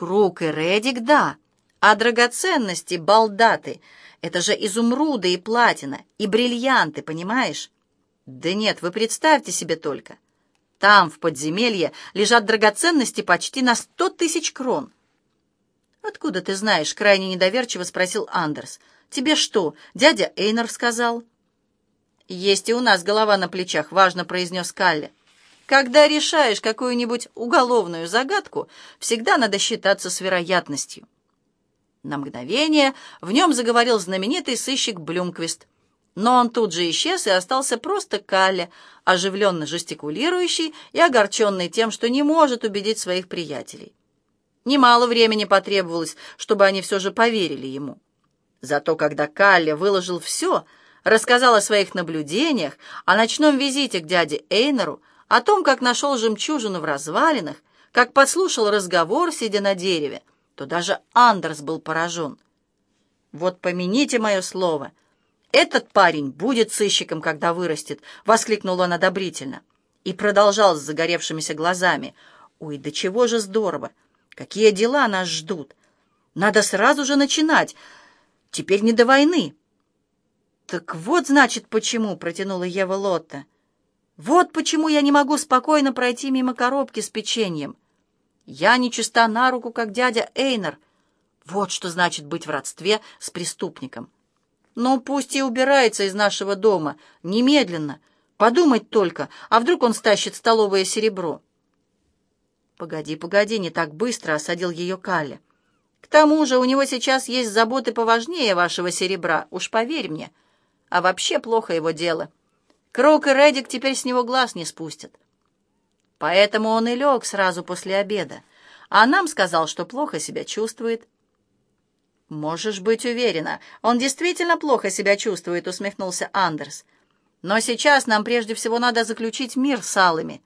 Круг и Редик, да. А драгоценности, балдаты, это же изумруды и платина, и бриллианты, понимаешь? Да нет, вы представьте себе только. Там, в подземелье, лежат драгоценности почти на сто тысяч крон. «Откуда ты знаешь?» — крайне недоверчиво спросил Андерс. «Тебе что, дядя Эйнер сказал?» «Есть и у нас голова на плечах», — важно произнес Калли. «Когда решаешь какую-нибудь уголовную загадку, всегда надо считаться с вероятностью». На мгновение в нем заговорил знаменитый сыщик Блюмквист. Но он тут же исчез и остался просто Калли, оживленно жестикулирующий и огорченный тем, что не может убедить своих приятелей. Немало времени потребовалось, чтобы они все же поверили ему. Зато когда Калли выложил все — рассказал о своих наблюдениях, о ночном визите к дяде Эйнеру, о том, как нашел жемчужину в развалинах, как подслушал разговор, сидя на дереве, то даже Андерс был поражен. «Вот помяните мое слово, этот парень будет сыщиком, когда вырастет», — воскликнул он одобрительно. И продолжал с загоревшимися глазами. «Ой, да чего же здорово! Какие дела нас ждут! Надо сразу же начинать! Теперь не до войны!» «Так вот, значит, почему», — протянула Ева Лотта. «Вот почему я не могу спокойно пройти мимо коробки с печеньем. Я не чиста на руку, как дядя Эйнер. Вот что значит быть в родстве с преступником. Ну, пусть и убирается из нашего дома, немедленно. Подумать только, а вдруг он стащит столовое серебро?» «Погоди, погоди, не так быстро», — осадил ее Калли. «К тому же у него сейчас есть заботы поважнее вашего серебра, уж поверь мне» а вообще плохо его дело. Круг и Редик теперь с него глаз не спустят. Поэтому он и лег сразу после обеда, а нам сказал, что плохо себя чувствует. «Можешь быть уверена, он действительно плохо себя чувствует», — усмехнулся Андерс. «Но сейчас нам прежде всего надо заключить мир с алыми.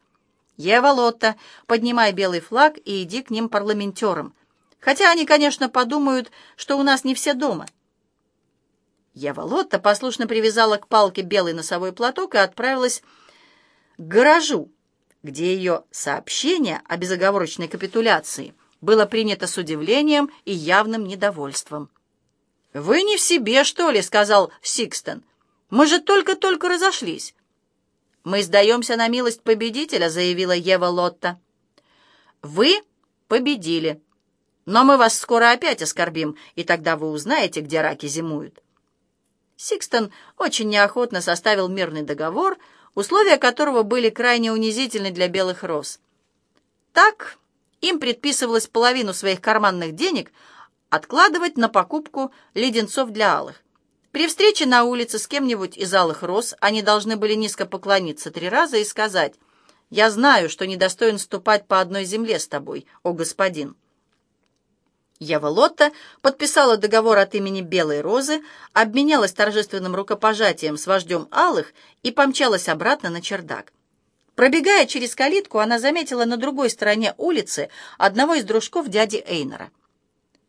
Ева Лотта, поднимай белый флаг и иди к ним парламентерам. Хотя они, конечно, подумают, что у нас не все дома». Ева Лотта послушно привязала к палке белый носовой платок и отправилась к гаражу, где ее сообщение о безоговорочной капитуляции было принято с удивлением и явным недовольством. «Вы не в себе, что ли?» — сказал Сикстон. «Мы же только-только разошлись». «Мы сдаемся на милость победителя», — заявила Ева Лотта. «Вы победили, но мы вас скоро опять оскорбим, и тогда вы узнаете, где раки зимуют». Сикстон очень неохотно составил мирный договор, условия которого были крайне унизительны для белых роз. Так им предписывалось половину своих карманных денег откладывать на покупку леденцов для алых. При встрече на улице с кем-нибудь из алых роз они должны были низко поклониться три раза и сказать «Я знаю, что недостоин ступать по одной земле с тобой, о господин». Ева Лотта подписала договор от имени Белой Розы, обменялась торжественным рукопожатием с вождем Алых и помчалась обратно на чердак. Пробегая через калитку, она заметила на другой стороне улицы одного из дружков дяди Эйнера.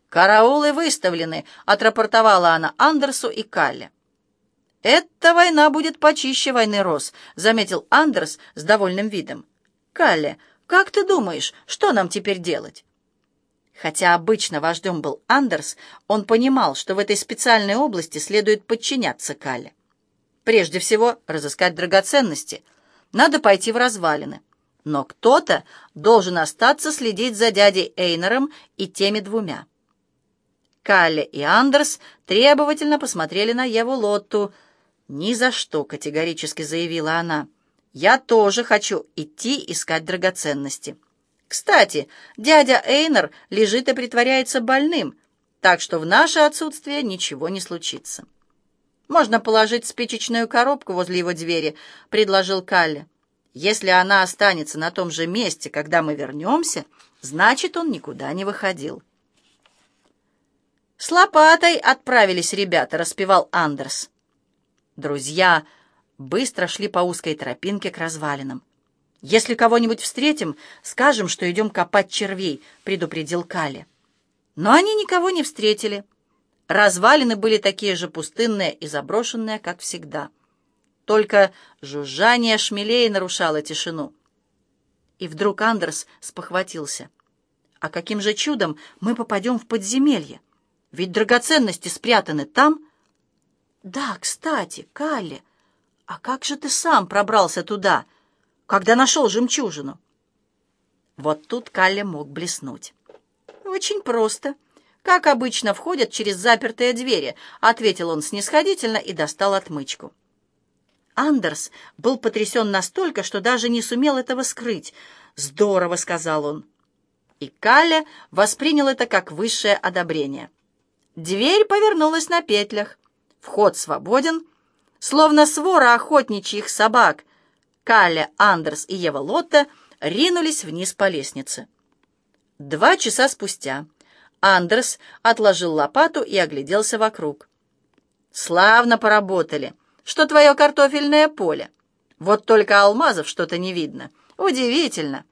«Караулы выставлены», — отрапортовала она Андерсу и Калле. «Эта война будет почище войны Роз», — заметил Андерс с довольным видом. «Калле, как ты думаешь, что нам теперь делать?» Хотя обычно вождем был Андерс, он понимал, что в этой специальной области следует подчиняться Кале. Прежде всего, разыскать драгоценности. Надо пойти в развалины. Но кто-то должен остаться следить за дядей Эйнером и теми двумя. Калле и Андерс требовательно посмотрели на Еву Лотту. «Ни за что», — категорически заявила она. «Я тоже хочу идти искать драгоценности». Кстати, дядя Эйнер лежит и притворяется больным, так что в наше отсутствие ничего не случится. «Можно положить спичечную коробку возле его двери», — предложил Калли. «Если она останется на том же месте, когда мы вернемся, значит, он никуда не выходил». «С лопатой отправились ребята», — распевал Андерс. Друзья быстро шли по узкой тропинке к развалинам. «Если кого-нибудь встретим, скажем, что идем копать червей», — предупредил Кали. Но они никого не встретили. Развалины были такие же пустынные и заброшенные, как всегда. Только жужжание шмелей нарушало тишину. И вдруг Андерс спохватился. А каким же чудом мы попадем в подземелье? Ведь драгоценности спрятаны там. Да, кстати, Калли, а как же ты сам пробрался туда, когда нашел жемчужину? Вот тут Калли мог блеснуть. Очень просто. Как обычно входят через запертые двери, ответил он снисходительно и достал отмычку. Андерс был потрясен настолько, что даже не сумел этого скрыть. «Здорово», — сказал он. И Калля воспринял это как высшее одобрение. Дверь повернулась на петлях. Вход свободен. Словно свора охотничьих собак, Калля, Андерс и Ева Лотта ринулись вниз по лестнице. Два часа спустя Андерс отложил лопату и огляделся вокруг. «Славно поработали!» что твое картофельное поле. Вот только алмазов что-то не видно. Удивительно.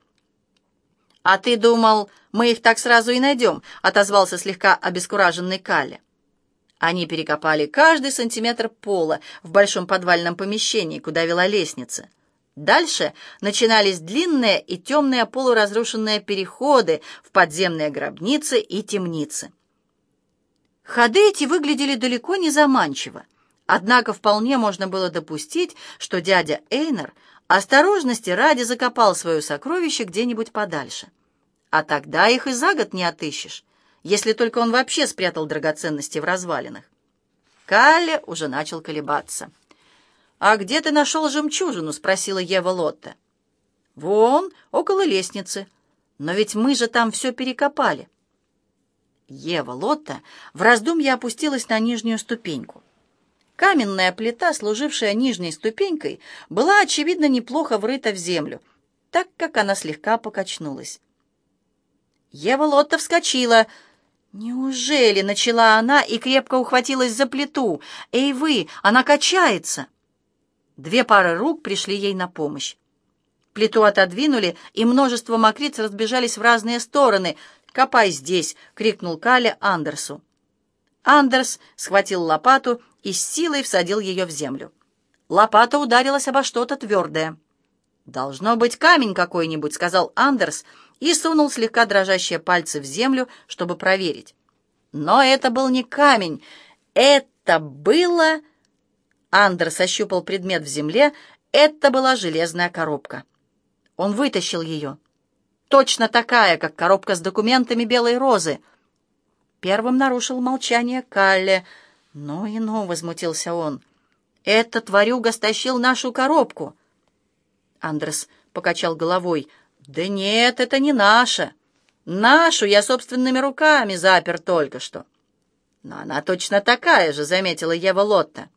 А ты думал, мы их так сразу и найдем, отозвался слегка обескураженный Калли. Они перекопали каждый сантиметр пола в большом подвальном помещении, куда вела лестница. Дальше начинались длинные и темные полуразрушенные переходы в подземные гробницы и темницы. Ходы эти выглядели далеко не заманчиво. Однако вполне можно было допустить, что дядя Эйнер осторожности ради закопал свое сокровище где-нибудь подальше. А тогда их и за год не отыщешь, если только он вообще спрятал драгоценности в развалинах. Калле уже начал колебаться. «А где ты нашел жемчужину?» — спросила Ева Лотта. «Вон, около лестницы. Но ведь мы же там все перекопали». Ева Лотта в раздумье опустилась на нижнюю ступеньку. Каменная плита, служившая нижней ступенькой, была, очевидно, неплохо врыта в землю, так как она слегка покачнулась. Ева Лотта вскочила. «Неужели?» — начала она и крепко ухватилась за плиту. «Эй вы, она качается!» Две пары рук пришли ей на помощь. Плиту отодвинули, и множество мокриц разбежались в разные стороны. «Копай здесь!» — крикнул Каля Андерсу. Андерс схватил лопату и с силой всадил ее в землю. Лопата ударилась обо что-то твердое. «Должно быть камень какой-нибудь», — сказал Андерс и сунул слегка дрожащие пальцы в землю, чтобы проверить. Но это был не камень, это было... Андерс ощупал предмет в земле, это была железная коробка. Он вытащил ее. Точно такая, как коробка с документами белой розы. Первым нарушил молчание Калле — «Ну и ну!» — возмутился он. «Этот тварюга стащил нашу коробку!» Андрес покачал головой. «Да нет, это не наша. Нашу я собственными руками запер только что». «Но она точно такая же», — заметила Ева Лотта.